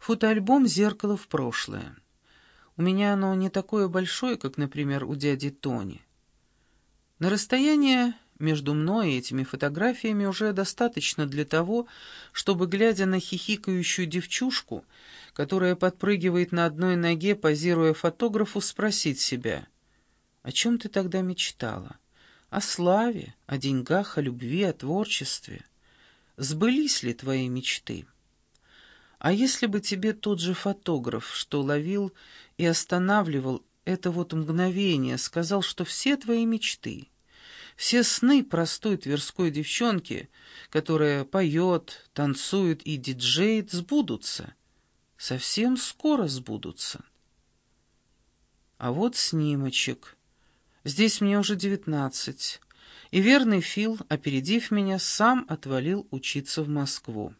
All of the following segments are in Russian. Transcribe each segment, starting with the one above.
Фотоальбом «Зеркало в прошлое». У меня оно не такое большое, как, например, у дяди Тони. На расстояние между мной и этими фотографиями уже достаточно для того, чтобы, глядя на хихикающую девчушку, которая подпрыгивает на одной ноге, позируя фотографу, спросить себя, «О чем ты тогда мечтала? О славе, о деньгах, о любви, о творчестве? Сбылись ли твои мечты?» А если бы тебе тот же фотограф, что ловил и останавливал это вот мгновение, сказал, что все твои мечты, все сны простой тверской девчонки, которая поет, танцует и диджеет, сбудутся, совсем скоро сбудутся. А вот снимочек. Здесь мне уже девятнадцать, и верный Фил, опередив меня, сам отвалил учиться в Москву.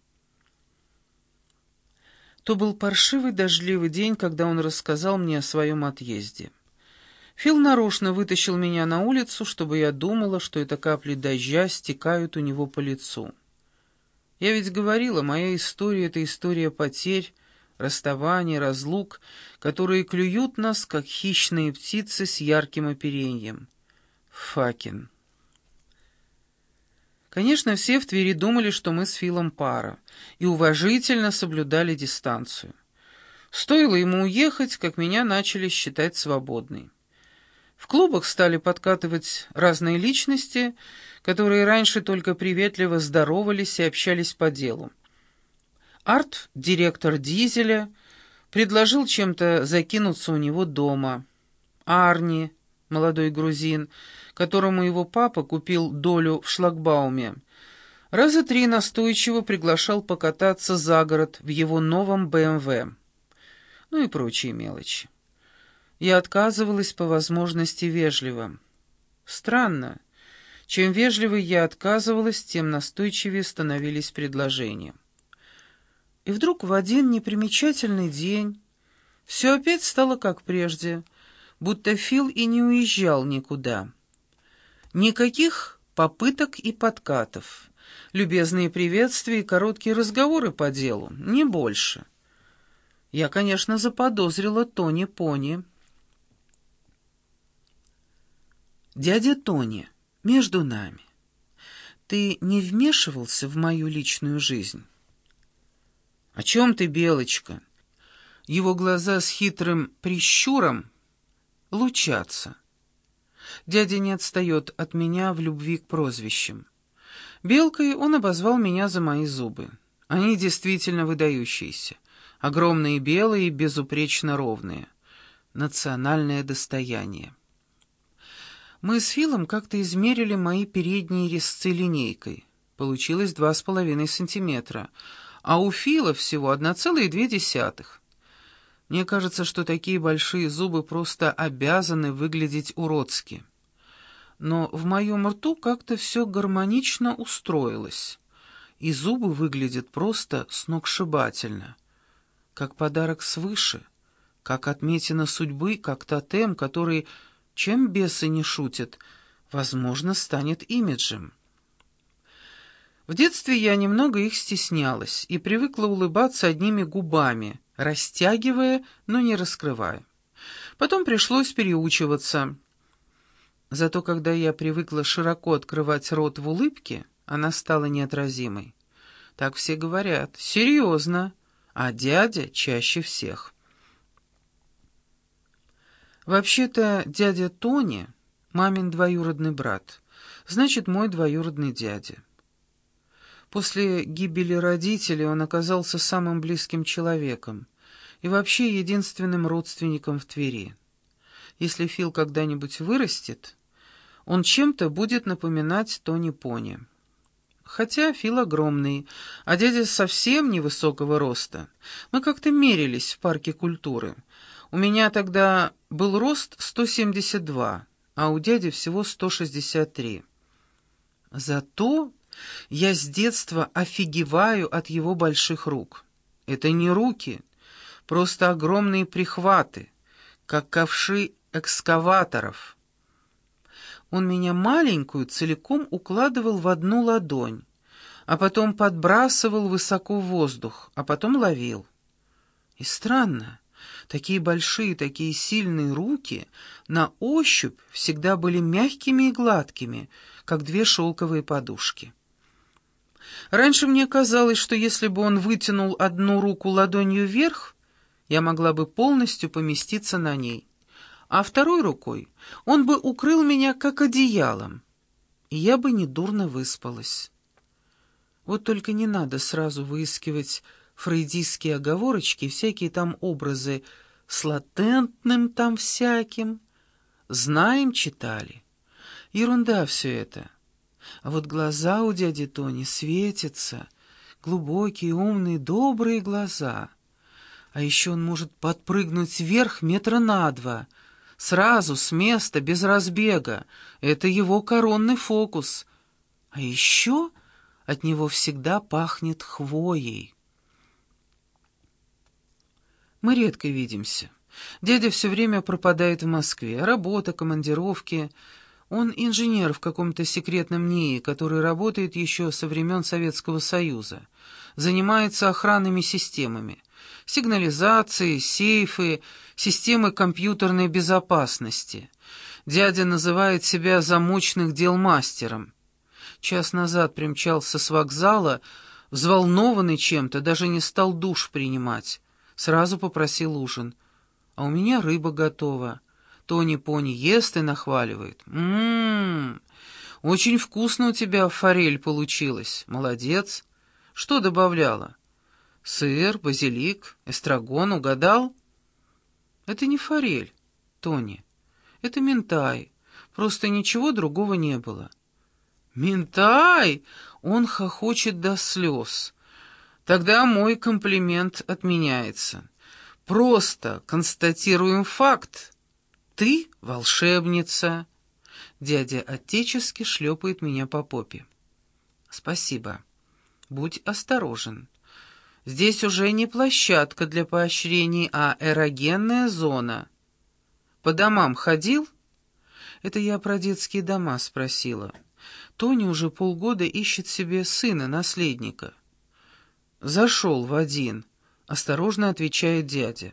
То был паршивый дождливый день, когда он рассказал мне о своем отъезде. Фил нарочно вытащил меня на улицу, чтобы я думала, что это капли дождя стекают у него по лицу. Я ведь говорила, моя история — это история потерь, расставаний, разлук, которые клюют нас, как хищные птицы с ярким оперением. Факин. Конечно, все в Твери думали, что мы с Филом пара, и уважительно соблюдали дистанцию. Стоило ему уехать, как меня начали считать свободной. В клубах стали подкатывать разные личности, которые раньше только приветливо здоровались и общались по делу. Арт, директор «Дизеля», предложил чем-то закинуться у него дома. Арни, молодой грузин, которому его папа купил долю в шлагбауме, раза три настойчиво приглашал покататься за город в его новом БМВ. Ну и прочие мелочи. Я отказывалась по возможности вежливо. Странно. Чем вежливее я отказывалась, тем настойчивее становились предложения. И вдруг в один непримечательный день все опять стало как прежде — будто Фил и не уезжал никуда. Никаких попыток и подкатов, любезные приветствия и короткие разговоры по делу, не больше. Я, конечно, заподозрила Тони Пони. «Дядя Тони, между нами, ты не вмешивался в мою личную жизнь?» «О чем ты, Белочка?» Его глаза с хитрым прищуром лучаться. Дядя не отстает от меня в любви к прозвищам. Белкой он обозвал меня за мои зубы. Они действительно выдающиеся. Огромные белые и безупречно ровные. Национальное достояние. Мы с Филом как-то измерили мои передние резцы линейкой. Получилось два с половиной сантиметра, а у Фила всего одна целая две десятых. Мне кажется, что такие большие зубы просто обязаны выглядеть уродски. Но в моем рту как-то все гармонично устроилось, и зубы выглядят просто сногсшибательно, как подарок свыше, как отметина судьбы, как тотем, который, чем бесы не шутят, возможно, станет имиджем. В детстве я немного их стеснялась и привыкла улыбаться одними губами — растягивая, но не раскрывая. Потом пришлось переучиваться. Зато когда я привыкла широко открывать рот в улыбке, она стала неотразимой. Так все говорят. Серьезно. А дядя чаще всех. Вообще-то дядя Тони — мамин двоюродный брат. Значит, мой двоюродный дядя. После гибели родителей он оказался самым близким человеком и вообще единственным родственником в Твери. Если Фил когда-нибудь вырастет, он чем-то будет напоминать Тони Пони. Хотя Фил огромный, а дядя совсем невысокого роста. Мы как-то мерились в парке культуры. У меня тогда был рост 172, а у дяди всего 163. Зато я с детства офигеваю от его больших рук. Это не руки, просто огромные прихваты, как ковши экскаваторов. Он меня маленькую целиком укладывал в одну ладонь, а потом подбрасывал высоко в воздух, а потом ловил. И странно, такие большие, такие сильные руки на ощупь всегда были мягкими и гладкими, как две шелковые подушки. Раньше мне казалось, что если бы он вытянул одну руку ладонью вверх, я могла бы полностью поместиться на ней, а второй рукой он бы укрыл меня как одеялом, и я бы недурно выспалась. Вот только не надо сразу выискивать фрейдистские оговорочки, всякие там образы с латентным там всяким. Знаем, читали. Ерунда все это. А вот глаза у дяди Тони светятся, глубокие, умные, добрые глаза. А еще он может подпрыгнуть вверх метра на два, сразу, с места, без разбега. Это его коронный фокус. А еще от него всегда пахнет хвоей. Мы редко видимся. Дядя все время пропадает в Москве. Работа, командировки. Он инженер в каком-то секретном НИИ, который работает еще со времен Советского Союза. Занимается охранными системами. Сигнализации, сейфы, системы компьютерной безопасности. Дядя называет себя замочных дел мастером. Час назад примчался с вокзала, взволнованный чем-то, даже не стал душ принимать. Сразу попросил ужин. А у меня рыба готова. Тони-пони ест и нахваливает. «Ммм, очень вкусно у тебя форель получилась. Молодец. Что добавляла? Сыр, базилик, эстрагон, угадал?» «Это не форель, Тони. Это ментай. Просто ничего другого не было». «Ментай!» — он хохочет до слез. Тогда мой комплимент отменяется. Просто констатируем факт. Ты волшебница. Дядя отечески шлепает меня по попе. Спасибо. Будь осторожен. Здесь уже не площадка для поощрений, а эрогенная зона. По домам ходил? Это я про детские дома спросила. Тони уже полгода ищет себе сына, наследника. «Зашел в один», — осторожно отвечает дядя.